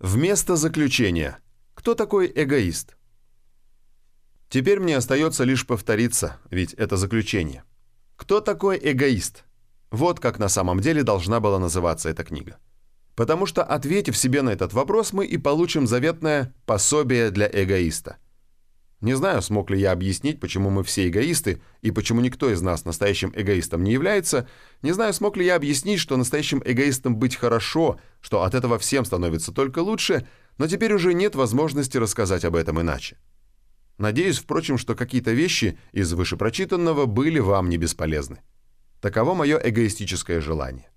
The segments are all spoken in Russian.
Вместо заключения. Кто такой эгоист? Теперь мне остается лишь повториться, ведь это заключение. Кто такой эгоист? Вот как на самом деле должна была называться эта книга. Потому что, ответив себе на этот вопрос, мы и получим заветное пособие для эгоиста. Не знаю, смог ли я объяснить, почему мы все эгоисты и почему никто из нас настоящим эгоистом не является. Не знаю, смог ли я объяснить, что настоящим эгоистом быть хорошо, что от этого всем становится только лучше, но теперь уже нет возможности рассказать об этом иначе. Надеюсь, впрочем, что какие-то вещи из вышепрочитанного были вам не бесполезны. Таково мое эгоистическое желание.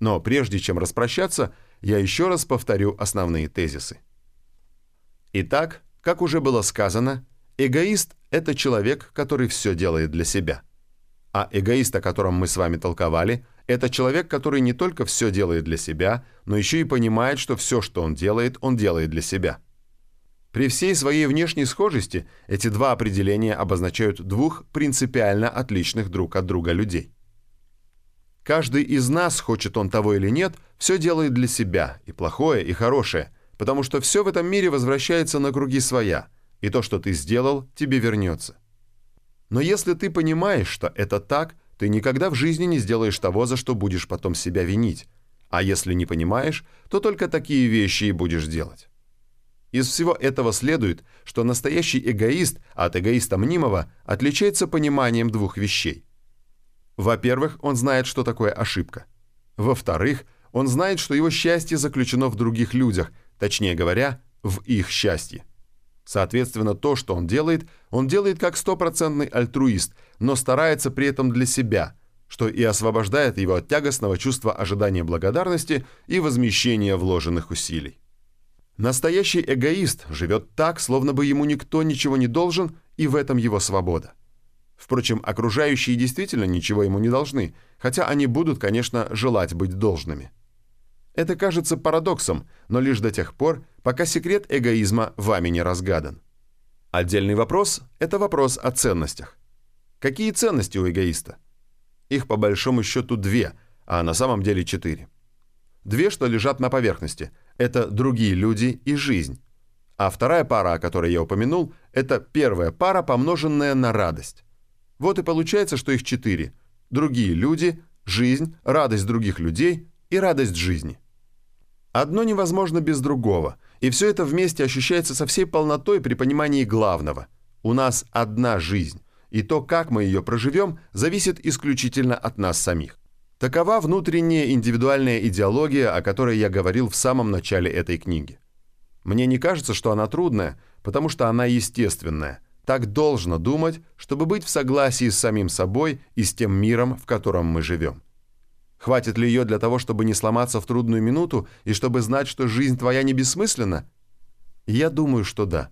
Но прежде чем распрощаться, я еще раз повторю основные тезисы. Итак, как уже было сказано, эгоист – это человек, который все делает для себя. А эгоист, о котором мы с вами толковали, это человек, который не только все делает для себя, но еще и понимает, что все, что он делает, он делает для себя. При всей своей внешней схожести эти два определения обозначают двух принципиально отличных друг от друга людей. Каждый из нас, хочет он того или нет, все делает для себя, и плохое, и хорошее, потому что все в этом мире возвращается на круги своя, и то, что ты сделал, тебе вернется. Но если ты понимаешь, что это так, ты никогда в жизни не сделаешь того, за что будешь потом себя винить. А если не понимаешь, то только такие вещи и будешь делать. Из всего этого следует, что настоящий эгоист от эгоиста мнимого отличается пониманием двух вещей – во-первых, он знает, что такое ошибка. Во-вторых, он знает, что его счастье заключено в других людях, точнее говоря, в их счастье. Соответственно, то, что он делает, он делает как стопроцентный альтруист, но старается при этом для себя, что и освобождает его от тягостного чувства ожидания благодарности и возмещения вложенных усилий. Настоящий эгоист живет так, словно бы ему никто ничего не должен, и в этом его свобода. Впрочем, окружающие действительно ничего ему не должны, хотя они будут, конечно, желать быть должными. Это кажется парадоксом, но лишь до тех пор, пока секрет эгоизма вами не разгадан. Отдельный вопрос – это вопрос о ценностях. Какие ценности у эгоиста? Их по большому счету две, а на самом деле четыре. Две, что лежат на поверхности – это другие люди и жизнь. А вторая пара, о которой я упомянул, это первая пара, помноженная на радость. Вот и получается, что их четыре. Другие люди, жизнь, радость других людей и радость жизни. Одно невозможно без другого, и все это вместе ощущается со всей полнотой при понимании главного. У нас одна жизнь, и то, как мы ее проживем, зависит исключительно от нас самих. Такова внутренняя индивидуальная идеология, о которой я говорил в самом начале этой книги. Мне не кажется, что она трудная, потому что она естественная, так должно думать, чтобы быть в согласии с самим собой и с тем миром, в котором мы живем. Хватит ли ее для того, чтобы не сломаться в трудную минуту и чтобы знать, что жизнь твоя не бессмысленна? Я думаю, что да.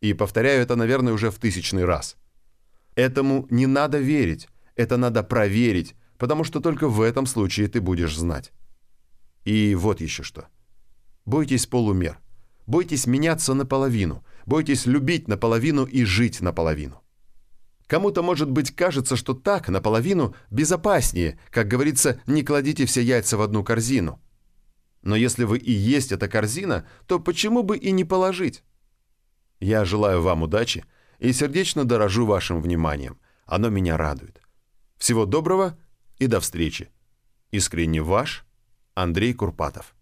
И повторяю это, наверное, уже в тысячный раз. Этому не надо верить, это надо проверить, потому что только в этом случае ты будешь знать. И вот еще что. Бойтесь полумер. Бойтесь меняться наполовину – Бойтесь любить наполовину и жить наполовину. Кому-то, может быть, кажется, что так, наполовину, безопаснее. Как говорится, не кладите все яйца в одну корзину. Но если вы и есть эта корзина, то почему бы и не положить? Я желаю вам удачи и сердечно дорожу вашим вниманием. Оно меня радует. Всего доброго и до встречи. Искренне ваш Андрей Курпатов.